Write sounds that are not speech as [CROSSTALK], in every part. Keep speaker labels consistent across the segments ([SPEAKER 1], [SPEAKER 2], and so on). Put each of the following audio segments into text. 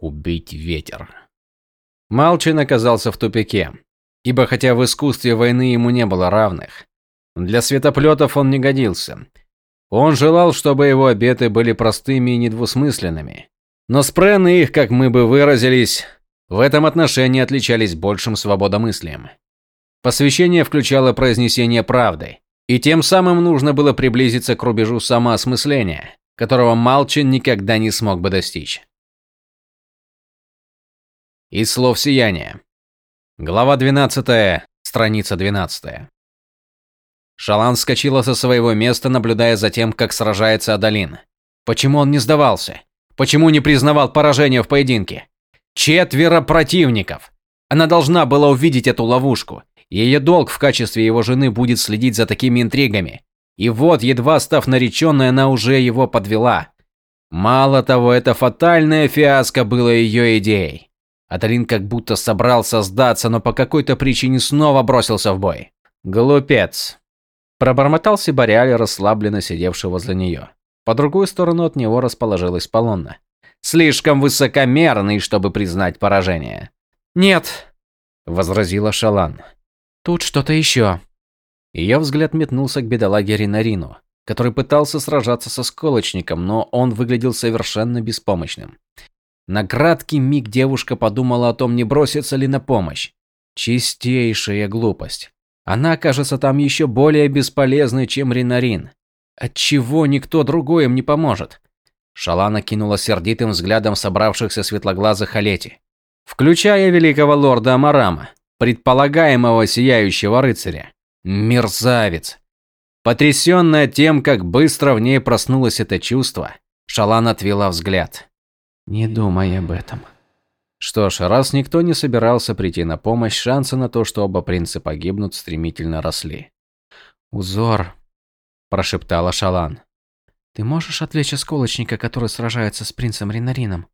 [SPEAKER 1] Убить ветер. Малчин оказался в тупике, ибо хотя в искусстве войны ему не было равных, для светоплетов он не годился. Он желал, чтобы его обеты были простыми и недвусмысленными. Но спрены их, как мы бы выразились, в этом отношении отличались большим свободомыслием. Посвящение включало произнесение правды, и тем самым нужно было приблизиться к рубежу самоосмысления, которого Малчин никогда не смог бы достичь. Из слов сияния. Глава 12, страница 12. Шалан вскочила со своего места, наблюдая за тем, как сражается Адалин. Почему он не сдавался? Почему не признавал поражение в поединке? Четверо противников. Она должна была увидеть эту ловушку. Ее долг в качестве его жены будет следить за такими интригами. И вот, едва став нареченной, она уже его подвела. Мало того, это фатальная фиаско было ее идеей. Адалин как будто собрался сдаться, но по какой-то причине снова бросился в бой. Глупец. Пробормотал Сибариаль, расслабленно сидевший возле нее. По другую сторону от него расположилась Полонна. «Слишком высокомерный, чтобы признать поражение».
[SPEAKER 2] «Нет», —
[SPEAKER 1] возразила Шалан.
[SPEAKER 2] «Тут что-то еще».
[SPEAKER 1] Ее взгляд метнулся к бедолаге Ринарину, который пытался сражаться со сколочником, но он выглядел совершенно беспомощным. На краткий миг девушка подумала о том, не бросится ли на помощь. Чистейшая глупость. Она окажется там еще более бесполезной, чем Ринарин. Отчего никто другой им не поможет? Шалана кинула сердитым взглядом собравшихся светлоглазых Олети, включая великого лорда Амарама, предполагаемого сияющего рыцаря. Мерзавец. Потрясенная тем, как быстро в ней проснулось это чувство, Шалан отвела взгляд.
[SPEAKER 2] «Не думай об этом»,
[SPEAKER 1] что ж, раз никто не собирался прийти на помощь, шансы на то, что оба принца погибнут, стремительно росли.
[SPEAKER 2] «Узор», – прошептала Шалан.
[SPEAKER 1] «Ты можешь отвлечь осколочника, который сражается с принцем Ринарином?»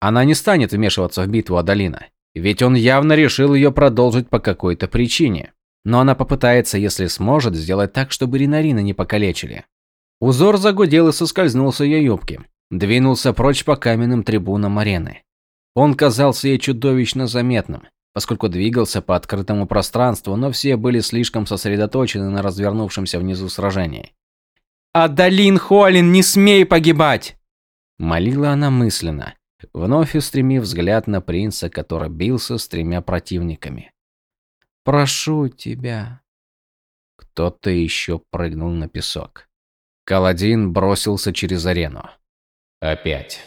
[SPEAKER 1] Она не станет вмешиваться в битву Адалина, ведь он явно решил ее продолжить по какой-то причине. Но она попытается, если сможет, сделать так, чтобы Ринарина не покалечили. Узор загудел и соскользнул с ее юбки. Двинулся прочь по каменным трибунам арены. Он казался ей чудовищно заметным, поскольку двигался по открытому пространству, но все были слишком сосредоточены на развернувшемся внизу сражении.
[SPEAKER 2] «Адалин Холин, не смей погибать!»
[SPEAKER 1] Молила она мысленно, вновь устремив взгляд на принца, который бился с тремя противниками.
[SPEAKER 2] «Прошу тебя».
[SPEAKER 1] Кто-то еще прыгнул на песок. Каладин бросился через арену. Опять.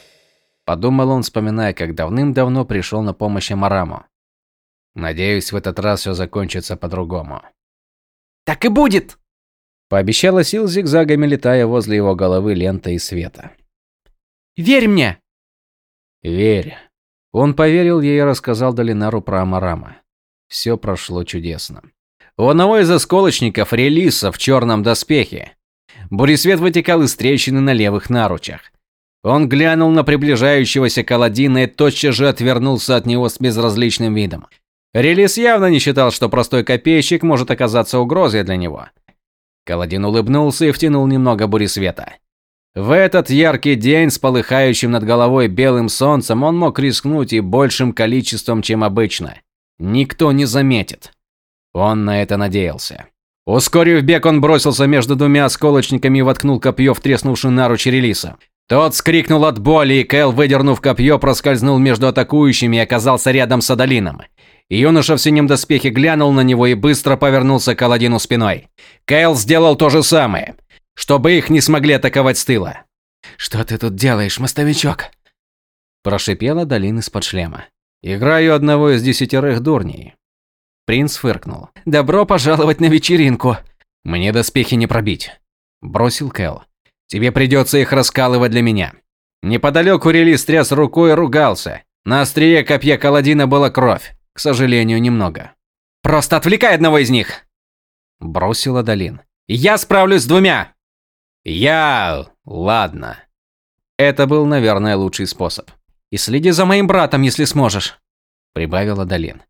[SPEAKER 1] Подумал он, вспоминая, как давным-давно пришел на помощь Амараму. Надеюсь, в этот раз все закончится по-другому.
[SPEAKER 2] «Так и будет!»
[SPEAKER 1] Пообещала Сил зигзагами, летая возле его головы лента и света.
[SPEAKER 2] «Верь мне!»
[SPEAKER 1] «Верь!» Он поверил ей и рассказал Долинару про Амарама. Все прошло чудесно. У одного из осколочников релиса в черном доспехе. Буресвет вытекал из трещины на левых наручах. Он глянул на приближающегося Каладина и тотчас же отвернулся от него с безразличным видом. Релис явно не считал, что простой копейщик может оказаться угрозой для него. Каладин улыбнулся и втянул немного бури света. В этот яркий день с полыхающим над головой белым солнцем он мог рискнуть и большим количеством, чем обычно. Никто не заметит. Он на это надеялся. Ускорив бег, он бросился между двумя осколочниками и воткнул копье в треснувший наруч релиса. Тот скрикнул от боли, и Кэл, выдернув копье, проскользнул между атакующими и оказался рядом с Адалином. Юноша в синем доспехе глянул на него и быстро повернулся к Аладдину спиной. Кэл сделал то же самое, чтобы их не смогли атаковать с тыла.
[SPEAKER 2] «Что ты тут делаешь, мостовичок?»
[SPEAKER 1] Прошипел Адалин из-под шлема. «Играю одного из десятерых дурней». Принц фыркнул.
[SPEAKER 2] «Добро пожаловать на вечеринку!»
[SPEAKER 1] «Мне доспехи не пробить», – бросил Кэл. Тебе придется их раскалывать для меня. Неподалеку Релис тряс рукой и ругался. На острие копья Каладина была кровь. К сожалению, немного.
[SPEAKER 2] «Просто отвлекай одного из них!»
[SPEAKER 1] Бросила Долин.
[SPEAKER 2] «Я справлюсь с двумя!»
[SPEAKER 1] «Я... ладно». Это был, наверное, лучший способ.
[SPEAKER 2] «И следи за моим братом, если сможешь»,
[SPEAKER 1] прибавила Долин.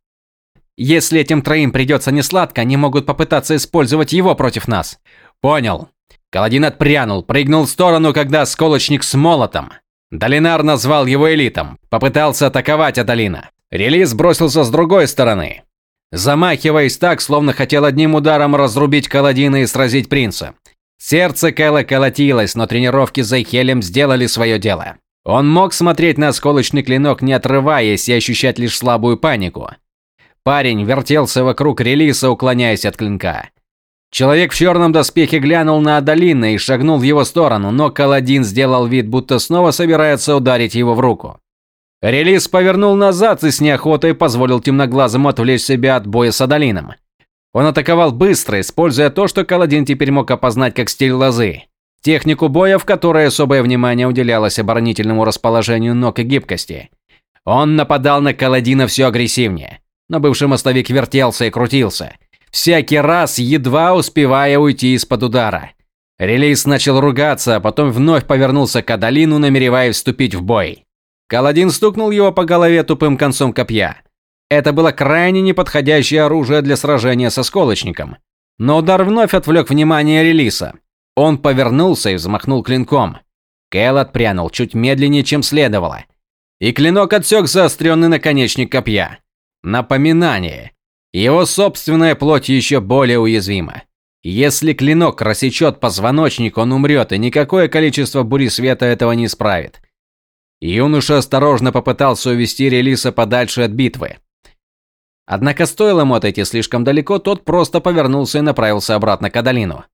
[SPEAKER 2] «Если этим троим придется несладко, они могут попытаться использовать его против нас».
[SPEAKER 1] «Понял», Каладин отпрянул, прыгнул в сторону, когда сколочник с молотом Долинар назвал его элитом, попытался атаковать Адалина. Релиз бросился с другой стороны, замахиваясь так, словно хотел одним ударом разрубить Каладина и сразить принца. Сердце Кэла колотилось, но тренировки с Зайхелем сделали свое дело. Он мог смотреть на осколочный клинок, не отрываясь, и ощущать лишь слабую панику. Парень вертелся вокруг релиса, уклоняясь от клинка. Человек в черном доспехе глянул на Адалина и шагнул в его сторону, но Каладин сделал вид, будто снова собирается ударить его в руку. Релиз повернул назад и с неохотой позволил темноглазому отвлечь себя от боя с Адалином. Он атаковал быстро, используя то, что Каладин теперь мог опознать как стиль лозы. Технику боя, в которой особое внимание уделялось оборонительному расположению ног и гибкости. Он нападал на Каладина все агрессивнее. Но бывший мостовик вертелся и крутился, всякий раз едва успевая уйти из-под удара. Релиз начал ругаться, а потом вновь повернулся к Адалину, намереваясь вступить в бой. Каладин стукнул его по голове тупым концом копья. Это было крайне неподходящее оружие для сражения со сколочником. Но удар вновь отвлек внимание Релиса. Он повернулся и взмахнул клинком. Кэл отпрянул чуть медленнее, чем следовало. И клинок отсек заостренный наконечник копья. Напоминание. Его собственная плоть еще более уязвима. Если клинок рассечет позвоночник, он умрет, и никакое количество бури света этого не исправит. Юноша осторожно попытался увести Релиса подальше от битвы. Однако стоило ему отойти слишком далеко, тот просто повернулся и направился обратно к Адалину.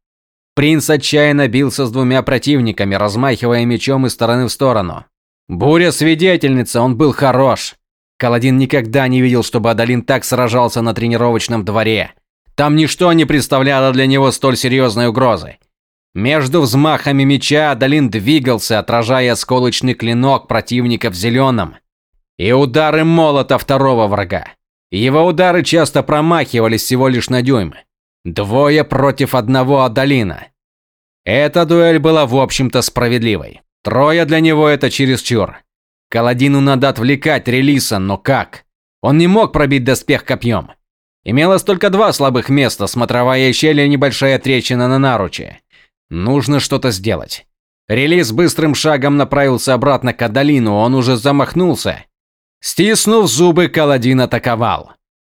[SPEAKER 1] Принц отчаянно бился с двумя противниками, размахивая мечом из стороны в сторону. Буря свидетельница, он был хорош. Каладин никогда не видел, чтобы Адалин так сражался на тренировочном дворе. Там ничто не представляло для него столь серьезной угрозы. Между взмахами меча Адалин двигался, отражая осколочный клинок противника в зеленом. И удары молота второго врага. Его удары часто промахивались всего лишь на дюйм. Двое против одного Адалина. Эта дуэль была в общем-то справедливой. Трое для него это чересчур. Каладину надо отвлекать Релиса, но как? Он не мог пробить доспех копьем. Имелось только два слабых места, смотровая щель и небольшая трещина на наруче. Нужно что-то сделать. Релиз быстрым шагом направился обратно к Адалину, он уже замахнулся. Стиснув зубы, Каладин атаковал.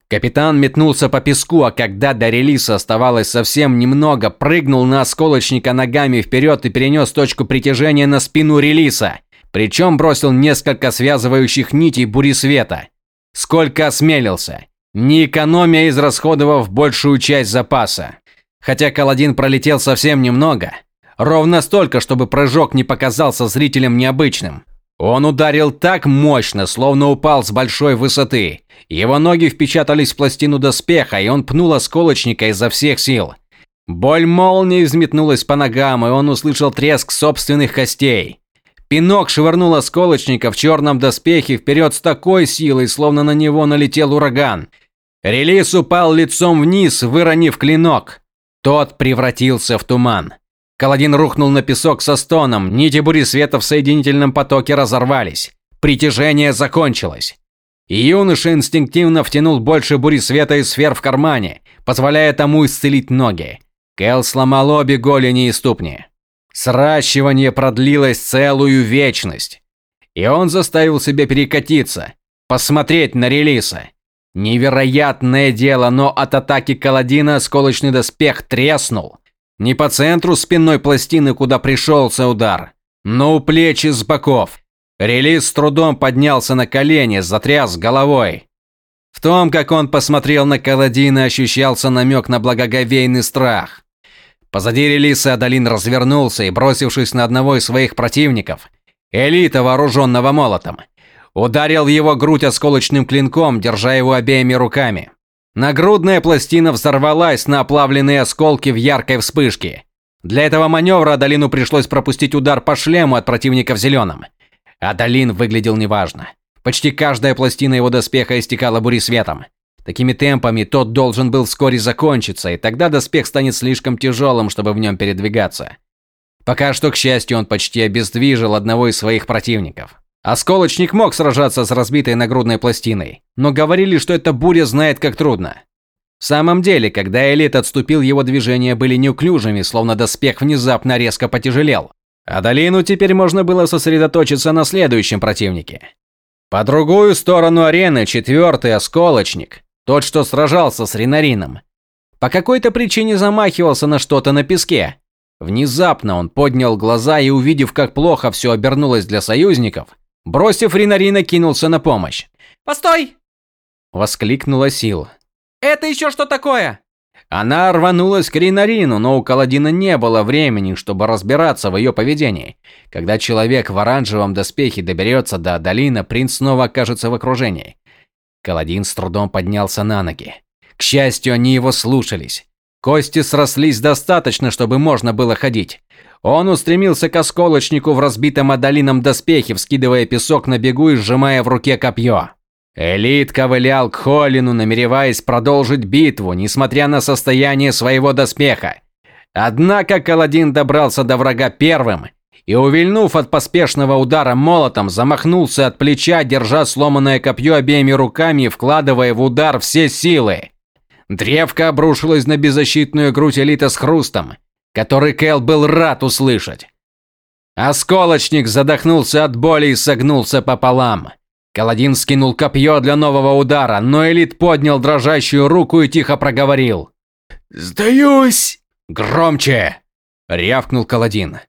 [SPEAKER 1] Капитан метнулся по песку, а когда до релиза оставалось совсем немного, прыгнул на осколочника ногами вперед и перенес точку притяжения на спину релиза. Причем бросил несколько связывающих нитей бури света. Сколько осмелился, не экономия израсходовав большую часть запаса. Хотя Каладин пролетел совсем немного, ровно столько, чтобы прыжок не показался зрителям необычным. Он ударил так мощно, словно упал с большой высоты. Его ноги впечатались в пластину доспеха, и он пнул осколочника изо всех сил. Боль молнии взметнулась по ногам, и он услышал треск собственных костей. Пинок швырнул осколочника в черном доспехе вперед с такой силой, словно на него налетел ураган. Релиз упал лицом вниз, выронив клинок. Тот превратился в туман. Каладин рухнул на песок со стоном, нити бури света в соединительном потоке разорвались. Притяжение закончилось. Юноша инстинктивно втянул больше бури света из сфер в кармане, позволяя тому исцелить ноги. Кэл сломал обе голени и ступни. Сращивание продлилось целую вечность. И он заставил себя перекатиться, посмотреть на релиса. Невероятное дело, но от атаки Каладина осколочный доспех треснул. Не по центру спинной пластины, куда пришелся удар, но у плеч и с боков. Релиз с трудом поднялся на колени, затряс головой. В том, как он посмотрел на Каладина, ощущался намек на благоговейный страх. Позади релиса Адалин развернулся и, бросившись на одного из своих противников, элита, вооруженного молотом, ударил его грудь осколочным клинком, держа его обеими руками. Нагрудная пластина взорвалась на оплавленные осколки в яркой вспышке. Для этого маневра Адалину пришлось пропустить удар по шлему от противника в зеленом. Адалин выглядел неважно. Почти каждая пластина его доспеха истекала буресветом. Такими темпами тот должен был вскоре закончиться, и тогда доспех станет слишком тяжелым, чтобы в нем передвигаться. Пока что, к счастью, он почти обездвижил одного из своих противников. Осколочник мог сражаться с разбитой нагрудной пластиной, но говорили, что эта буря знает, как трудно. В самом деле, когда Элит отступил, его движения были неуклюжими, словно доспех внезапно резко потяжелел. А Долину теперь можно было сосредоточиться на следующем противнике. По другую сторону арены четвертый осколочник, тот, что сражался с Ренарином. По какой-то причине замахивался на что-то на песке. Внезапно он поднял глаза и, увидев, как плохо все обернулось для союзников, бросив Ринарина, кинулся на помощь.
[SPEAKER 2] «Постой!»
[SPEAKER 1] – воскликнула Сил.
[SPEAKER 2] «Это еще что такое?»
[SPEAKER 1] Она рванулась к Ринарину, но у Каладина не было времени, чтобы разбираться в ее поведении. Когда человек в оранжевом доспехе доберется до долины, принц снова окажется в окружении. Каладин с трудом поднялся на ноги. К счастью, они его слушались. Кости срослись достаточно, чтобы можно было ходить. Он устремился к осколочнику в разбитом адалином доспехе, вскидывая песок на бегу и сжимая в руке копье. Элит ковылял к Холлину, намереваясь продолжить битву, несмотря на состояние своего доспеха. Однако Каладин добрался до врага первым и, увильнув от поспешного удара молотом, замахнулся от плеча, держа сломанное копье обеими руками вкладывая в удар все силы. Древко обрушилось на беззащитную грудь Элита с хрустом, который Кэл был рад услышать. Осколочник задохнулся от боли и согнулся пополам. Каладин скинул копье для нового удара, но Элит поднял дрожащую руку и тихо проговорил.
[SPEAKER 3] «Сдаюсь!»
[SPEAKER 1] «Громче!» – рявкнул Каладин.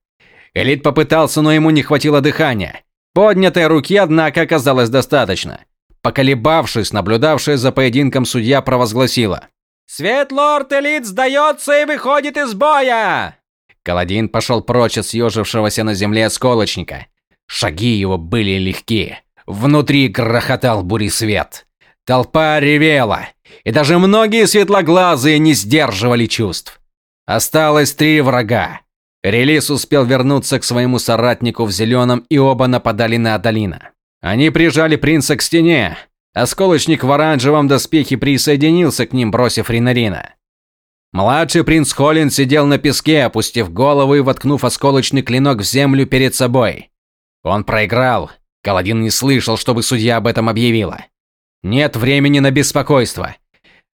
[SPEAKER 1] Элит попытался, но ему не хватило дыхания. Поднятой руки, однако, оказалось достаточно. Поколебавшись, наблюдавшая за поединком судья провозгласила.
[SPEAKER 2] «Светлорд Элит сдается и выходит из боя!»
[SPEAKER 1] Каладин пошел прочь от съежившегося на земле осколочника. Шаги его были легкие. Внутри грохотал буресвет. Толпа ревела, и даже многие светлоглазые не сдерживали чувств. Осталось три врага. Релис успел вернуться к своему соратнику в зеленом, и оба нападали на Адалина. Они прижали принца к стене. Осколочник в оранжевом доспехе присоединился к ним, бросив Ринарина. Младший принц Холлин сидел на песке, опустив голову и воткнув осколочный клинок в землю перед собой. Он проиграл, Каладин не слышал, чтобы судья об этом объявила. Нет времени на беспокойство.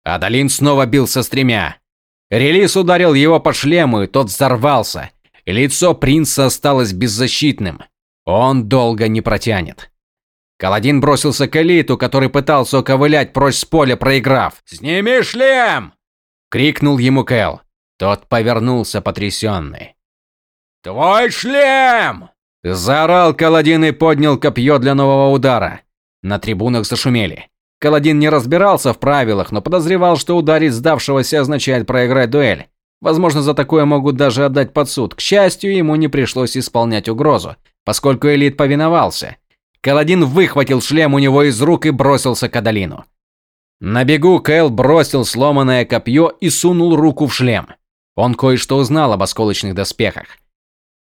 [SPEAKER 1] Адалин снова бился с тремя. Релис ударил его по шлему, и тот взорвался. Лицо принца осталось беззащитным. Он долго не протянет. Каладин бросился к элиту, который пытался уковылять прочь с поля, проиграв. «Сними шлем!» – крикнул ему Кэл. Тот повернулся потрясенный. «Твой шлем!» Заорал Каладин и поднял копье для нового удара. На трибунах зашумели. Каладин не разбирался в правилах, но подозревал, что ударить сдавшегося означает проиграть дуэль. Возможно, за такое могут даже отдать под суд. К счастью, ему не пришлось исполнять угрозу, поскольку элит повиновался. Каладин выхватил шлем у него из рук и бросился к Адалину. На бегу Кэл бросил сломанное копье и сунул руку в шлем. Он кое-что узнал об осколочных доспехах.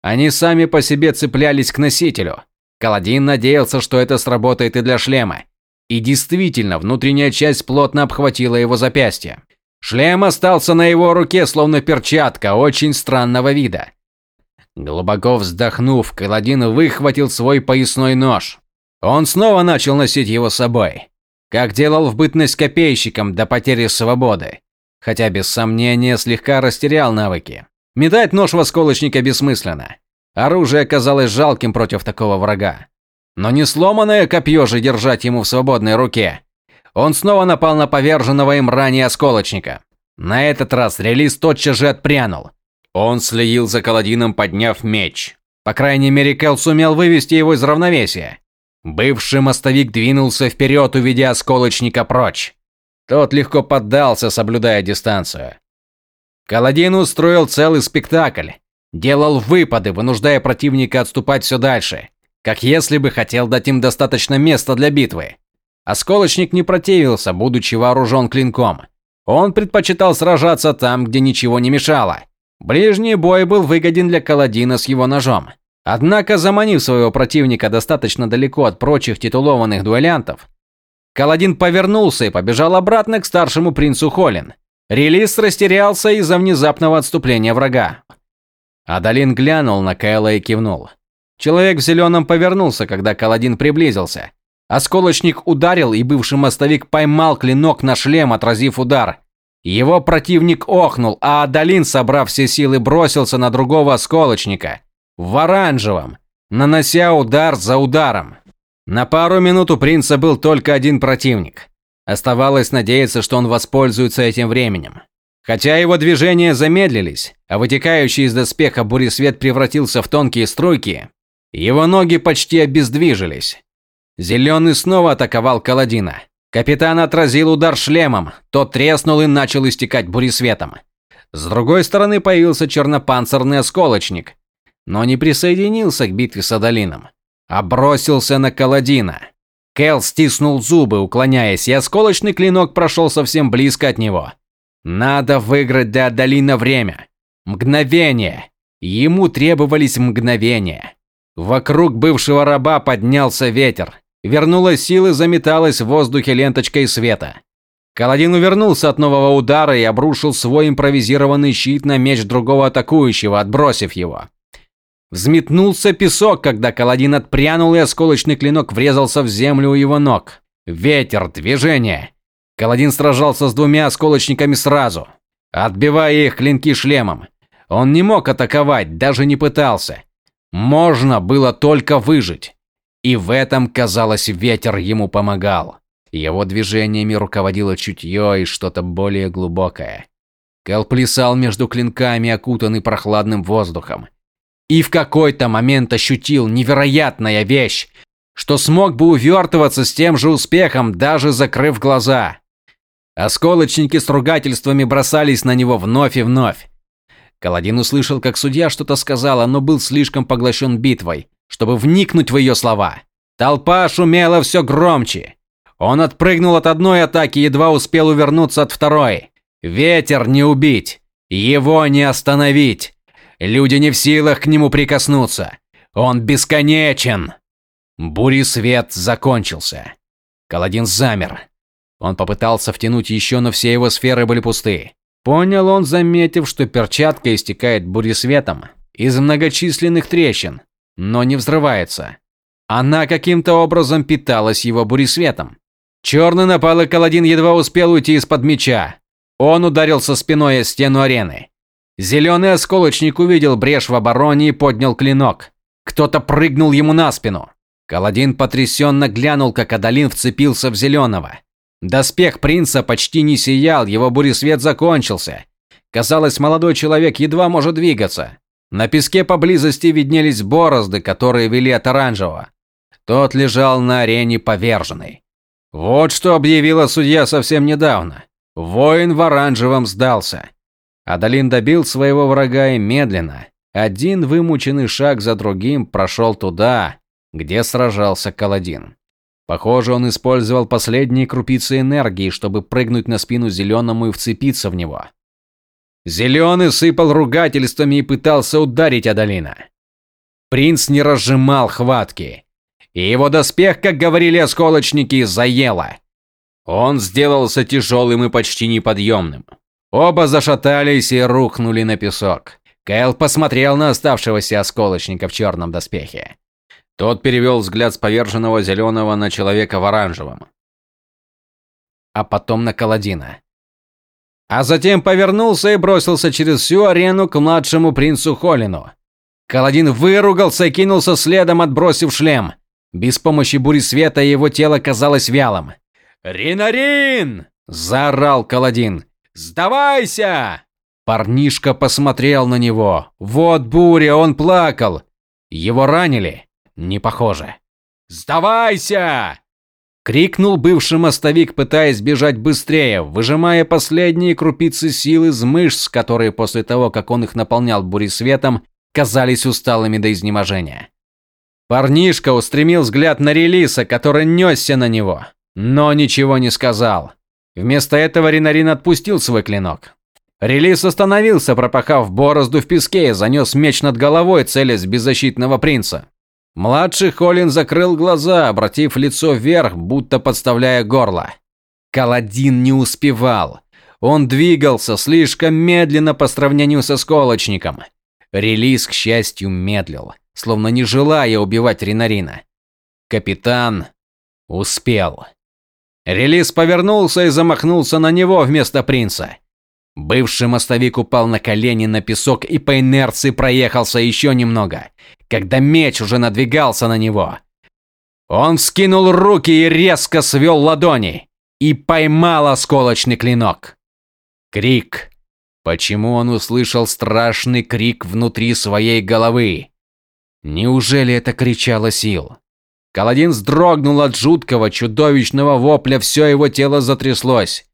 [SPEAKER 1] Они сами по себе цеплялись к носителю. Каладин надеялся, что это сработает и для шлема. И действительно, внутренняя часть плотно обхватила его запястье. Шлем остался на его руке, словно перчатка, очень странного вида. Глубоко вздохнув, Каладин выхватил свой поясной нож. Он снова начал носить его с собой, как делал в бытность копейщиком до потери свободы, хотя без сомнения слегка растерял навыки. Метать нож в осколочника бессмысленно. Оружие казалось жалким против такого врага. Но не сломанное копье же держать ему в свободной руке. Он снова напал на поверженного им ранее осколочника. На этот раз релиз тотчас же отпрянул. Он следил за Каладином, подняв меч. По крайней мере, Кел сумел вывести его из равновесия. Бывший мостовик двинулся вперед, уведя осколочника прочь. Тот легко поддался, соблюдая дистанцию. Каладин устроил целый спектакль. Делал выпады, вынуждая противника отступать все дальше. Как если бы хотел дать им достаточно места для битвы. Осколочник не противился, будучи вооружен клинком. Он предпочитал сражаться там, где ничего не мешало. Ближний бой был выгоден для Каладина с его ножом. Однако, заманив своего противника достаточно далеко от прочих титулованных дуэлянтов, Каладин повернулся и побежал обратно к старшему принцу Холин. Релиз растерялся из-за внезапного отступления врага. Адалин глянул на Кайла и кивнул. Человек в зеленом повернулся, когда Каладин приблизился. Осколочник ударил, и бывший мостовик поймал клинок на шлем, отразив удар. Его противник охнул, а Адалин, собрав все силы, бросился на другого осколочника. в оранжевом, нанося удар за ударом. На пару минут у принца был только один противник. Оставалось надеяться, что он воспользуется этим временем. Хотя его движения замедлились, а вытекающий из доспеха буресвет превратился в тонкие струйки, его ноги почти обездвижились. Зеленый снова атаковал Каладина. Капитан отразил удар шлемом, тот треснул и начал истекать буресветом. С другой стороны появился чернопанцирный осколочник, но не присоединился к битве с Адалином, а бросился на Каладина. Кел стиснул зубы, уклоняясь, и осколочный клинок прошел совсем близко от него. Надо выиграть для Адалина время. Мгновение. Ему требовались мгновения. Вокруг бывшего раба поднялся ветер. Вернулась сила, заметалась в воздухе ленточкой света. Каладин увернулся от нового удара и обрушил свой импровизированный щит на меч другого атакующего, отбросив его. Взметнулся песок, когда Каладин отпрянул, и осколочный клинок врезался в землю у его ног. Ветер, движение. Каладин сражался с двумя осколочниками сразу, отбивая их клинки шлемом. Он не мог атаковать, даже не пытался. Можно было только выжить. И в этом, казалось, ветер ему помогал. Его движениями руководило чутье и что-то более глубокое. Кэл плясал между клинками, окутанный прохладным воздухом. И в какой-то момент ощутил невероятная вещь, что смог бы увертываться с тем же успехом, даже закрыв глаза. Осколочники с ругательствами бросались на него вновь и вновь. Каладин услышал, как судья что-то сказала, но был слишком поглощен битвой, чтобы вникнуть в ее слова. Толпа шумела все громче. Он отпрыгнул от одной атаки, едва успел увернуться от второй. Ветер не убить, его не остановить. Люди не в силах к нему прикоснуться. Он бесконечен. Бури свет закончился. Каладин замер. Он попытался втянуть еще, но все его сферы были пусты. Понял он, заметив, что перчатка истекает буресветом из многочисленных трещин, но не взрывается. Она каким-то образом питалась его буресветом. Черный напал, и Каладин едва успел уйти из-под меча. Он ударился спиной о стену арены. Зеленый осколочник увидел брешь в обороне и поднял клинок. Кто-то прыгнул ему на спину. Каладин потрясенно глянул, как Адалин вцепился в зеленого. Доспех принца почти не сиял, его буресвет закончился. Казалось, молодой человек едва может двигаться. На песке поблизости виднелись борозды, которые вели от оранжевого. Тот лежал на арене поверженный. Вот что объявила судья совсем недавно. Воин в оранжевом сдался. Адалин добил своего врага и медленно, один вымученный шаг за другим прошел туда, где сражался Каладин. Похоже, он использовал последние крупицы энергии, чтобы прыгнуть на спину зеленому и вцепиться в него. Зеленый сыпал ругательствами и пытался ударить Адалина. Принц не разжимал хватки, и его доспех, как говорили осколочники, заело. Он сделался тяжелым и почти неподъемным. Оба зашатались и рухнули на песок. Кайл посмотрел на оставшегося осколочника в черном доспехе. Тот перевел взгляд с поверженного зеленого на человека в оранжевом. А потом на Каладина. А затем повернулся и бросился через всю арену к младшему принцу Холину. Каладин выругался и кинулся следом, отбросив шлем. Без помощи бури света его тело казалось вялым. «Ринарин!» – заорал Каладин. «Сдавайся!» Парнишка посмотрел на него. Вот буря, он плакал. Его ранили. Не похоже. «Сдавайся!» Крикнул бывший мостовик, пытаясь бежать быстрее, выжимая последние крупицы силы из мышц, которые после того, как он их наполнял буресветом, казались усталыми до изнеможения. Парнишка устремил взгляд на Релиса, который несся на него, но ничего не сказал. Вместо этого Ринарин отпустил свой клинок. Релис остановился, пропахав борозду в песке и занес меч над головой, целясь беззащитного принца. Младший Холин закрыл глаза, обратив лицо вверх, будто подставляя горло. Каладин не успевал. Он двигался слишком медленно по сравнению со сколочником. Релиз, к счастью, медлил, словно не желая убивать Ринарина. Капитан успел. Релиз повернулся и замахнулся на него вместо принца. Бывший мостовик упал на колени на песок и по инерции проехался еще немного, когда меч уже надвигался на него. Он вскинул руки и резко свел ладони и поймал осколочный клинок. Крик. Почему он услышал страшный крик внутри своей головы? Неужели это кричало сил? Каладин вздрогнул от жуткого, чудовищного вопля, все его тело затряслось.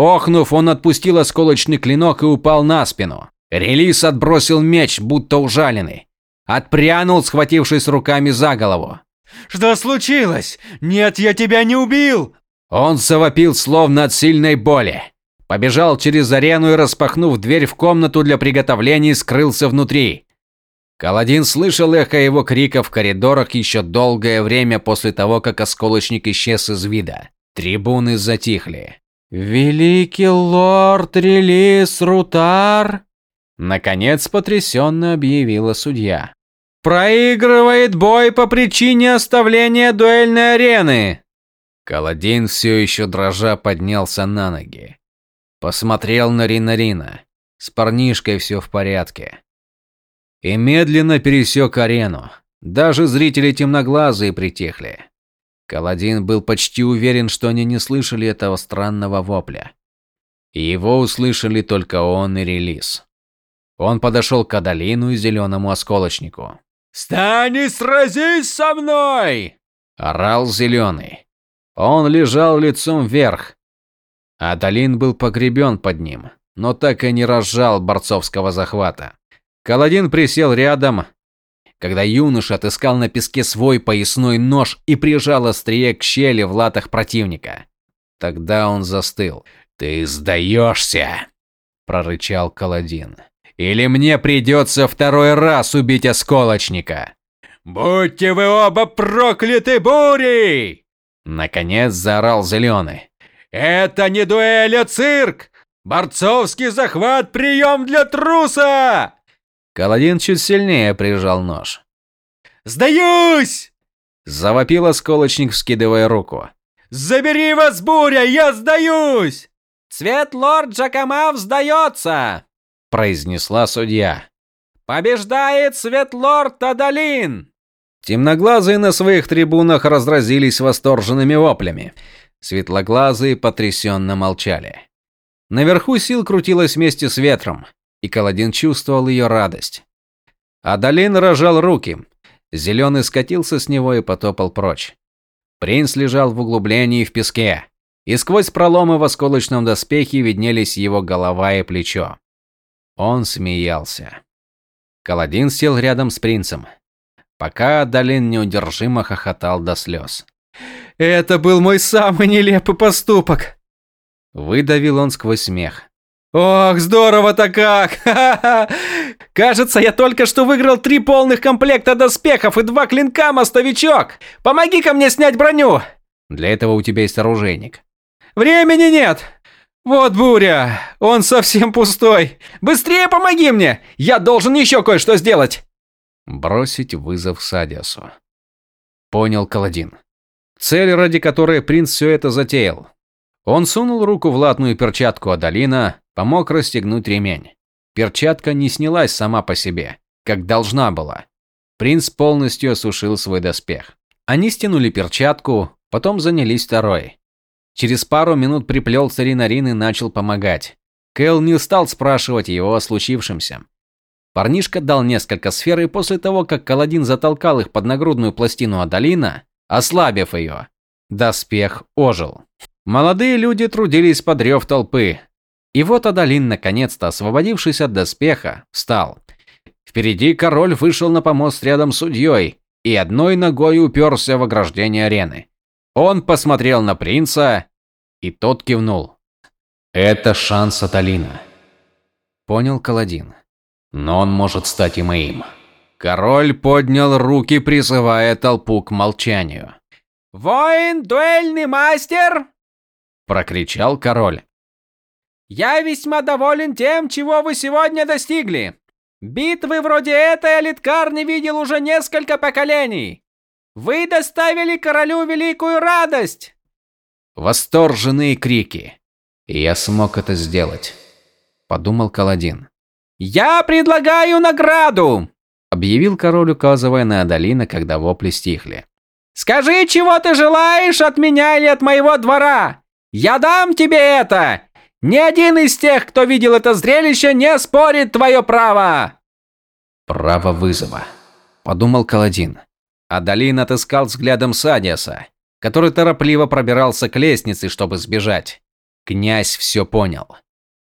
[SPEAKER 1] Охнув, он отпустил осколочный клинок и упал на спину. Релиз отбросил меч, будто ужаленный. Отпрянул, схватившись руками за голову.
[SPEAKER 3] «Что случилось? Нет, я тебя не убил!»
[SPEAKER 1] Он завопил, словно от сильной боли. Побежал через арену и, распахнув дверь в комнату для приготовлений, скрылся внутри. Каладин слышал эхо его крика в коридорах еще долгое время после того, как осколочник исчез из вида. Трибуны затихли. «Великий лорд Релис Рутар!» Наконец потрясенно объявила судья. «Проигрывает бой по причине оставления дуэльной арены!» Каладин все еще дрожа поднялся на ноги. Посмотрел на Ринарина. С парнишкой все в порядке и медленно пересек арену. Даже зрители темноглазые притихли. Каладин был почти уверен, что они не слышали этого странного вопля. Его услышали только он и Релиз. Он подошел к Адалину и зеленому осколочнику.
[SPEAKER 3] «Стань и сразись со мной!»
[SPEAKER 1] – орал зеленый. Он лежал лицом вверх. Адалин был погребен под ним, но так и не разжал борцовского захвата. Каладин присел рядом, когда юноша отыскал на песке свой поясной нож и прижал острие к щели в латах противника. Тогда он застыл. «Ты сдаешься!» – прорычал Каладин. «Или мне придется второй раз убить осколочника!»
[SPEAKER 3] «Будьте вы оба прокляты бурей!»
[SPEAKER 1] Наконец заорал Зеленый.
[SPEAKER 3] «Это не дуэль, а цирк! Борцовский захват – прием для труса!»
[SPEAKER 1] Каладин чуть сильнее прижал нож.
[SPEAKER 3] «Сдаюсь!»
[SPEAKER 1] – завопил осколочник, вскидывая руку.
[SPEAKER 3] «Забери вас, буря, я сдаюсь!»
[SPEAKER 2] «Цвет лорд Джакамав сдается!»
[SPEAKER 1] – произнесла судья.
[SPEAKER 2] «Побеждает Светлорд Адалин!»
[SPEAKER 1] Темноглазые на своих трибунах разразились восторженными воплями. Светлоглазые потрясенно молчали. Наверху сил крутилась вместе с ветром и Каладин чувствовал ее радость. Адалин рожал руки. Зеленый скатился с него и потопал прочь. Принц лежал в углублении в песке, и сквозь проломы в осколочном доспехе виднелись его голова и плечо. Он смеялся. Каладин сел рядом с принцем, пока Адалин неудержимо хохотал до слез. «Это был мой самый нелепый поступок!» Выдавил он сквозь смех. Ох, здорово-то как! [LAUGHS] Кажется, я только что выиграл три полных комплекта доспехов и два клинка, мостовичок! Помоги-ка мне снять броню! Для этого у тебя есть оружейник. Времени нет! Вот буря! Он совсем пустой! Быстрее помоги мне! Я должен еще кое-что сделать! Бросить вызов Садиасу. Понял Каладин. Цель, ради которой принц все это затеял. Он сунул руку в латную перчатку Адалина, помог расстегнуть ремень. Перчатка не снялась сама по себе, как должна была. Принц полностью осушил свой доспех. Они стянули перчатку, потом занялись второй. Через пару минут приплелся Ринарин и начал помогать. Кэл не стал спрашивать его о случившемся. Парнишка дал несколько сфер, и после того, как Каладин затолкал их под нагрудную пластину Адалина, ослабив ее, доспех ожил. Молодые люди трудились под рев толпы. И вот Адалин, наконец-то освободившись от доспеха, встал. Впереди король вышел на помост рядом с судьей и одной ногой уперся в ограждение арены. Он посмотрел на принца, и тот кивнул. «Это шанс Адалина», — понял Каладин. «Но он может стать и моим». Король поднял руки, призывая толпу к молчанию.
[SPEAKER 2] «Воин, дуэльный мастер!»
[SPEAKER 1] прокричал король.
[SPEAKER 2] Я весьма доволен тем, чего вы сегодня достигли. Битвы вроде этой Алиткар не видел уже несколько поколений. Вы доставили королю великую радость.
[SPEAKER 1] Восторженные крики. Я смог это сделать. подумал Каладин.
[SPEAKER 2] «Я предлагаю награду!»
[SPEAKER 1] – объявил король, указывая на Адалина, когда вопли стихли.
[SPEAKER 2] «Скажи, чего ты желаешь от меня или от моего двора? Я дам тебе это! Ни один из тех, кто видел это зрелище, не спорит твое право!»
[SPEAKER 1] «Право вызова», – подумал Каладин. Адалин отыскал взглядом Садиаса, который торопливо пробирался к лестнице, чтобы сбежать. Князь все понял.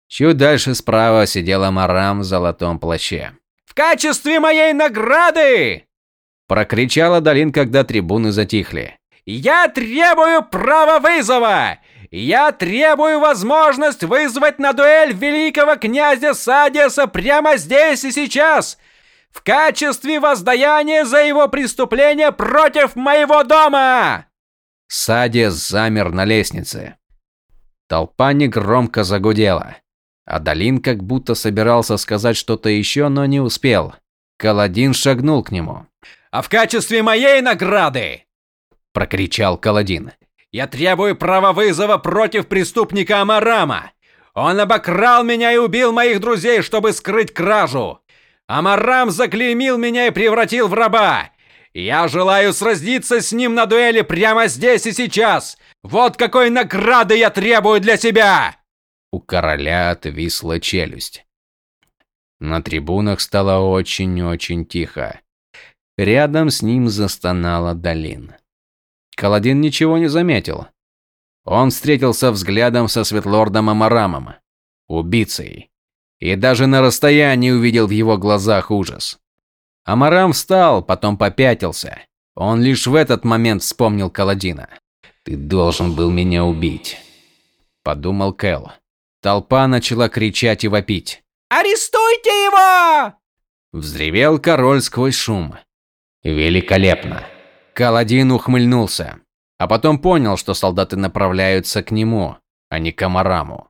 [SPEAKER 1] Чуть дальше справа сидела Марам в золотом плаще.
[SPEAKER 2] «В качестве моей награды!»
[SPEAKER 1] Прокричала Долин, когда трибуны затихли.
[SPEAKER 2] «Я требую права вызова! Я требую возможность вызвать на дуэль великого князя Садиаса прямо здесь и сейчас! В качестве воздаяния за его преступление против моего дома!»
[SPEAKER 1] Садиас замер на лестнице. Толпа негромко загудела. Адалин как будто собирался сказать что-то еще, но не успел. Каладин шагнул к нему.
[SPEAKER 2] «А в качестве моей награды!»
[SPEAKER 1] – прокричал Каладин.
[SPEAKER 2] «Я требую права вызова против преступника Амарама! Он обокрал меня и убил моих друзей, чтобы скрыть кражу! Амарам заклеймил меня и превратил в раба! Я желаю сразиться с ним на дуэли прямо здесь и сейчас! Вот какой награды я требую для себя!»
[SPEAKER 1] У короля отвисла челюсть. На трибунах стало очень-очень тихо. Рядом с ним застонала Долин. Каладин ничего не заметил. Он встретился взглядом со Светлордом Амарамом, убийцей, и даже на расстоянии увидел в его глазах ужас. Амарам встал, потом попятился. Он лишь в этот момент вспомнил Каладина. «Ты должен был меня убить», – подумал Кэл. Толпа начала кричать и вопить.
[SPEAKER 2] «Арестуйте его!»
[SPEAKER 1] Взревел король сквозь шум. «Великолепно!» Каладин ухмыльнулся, а потом понял, что солдаты направляются к нему, а не к Амараму.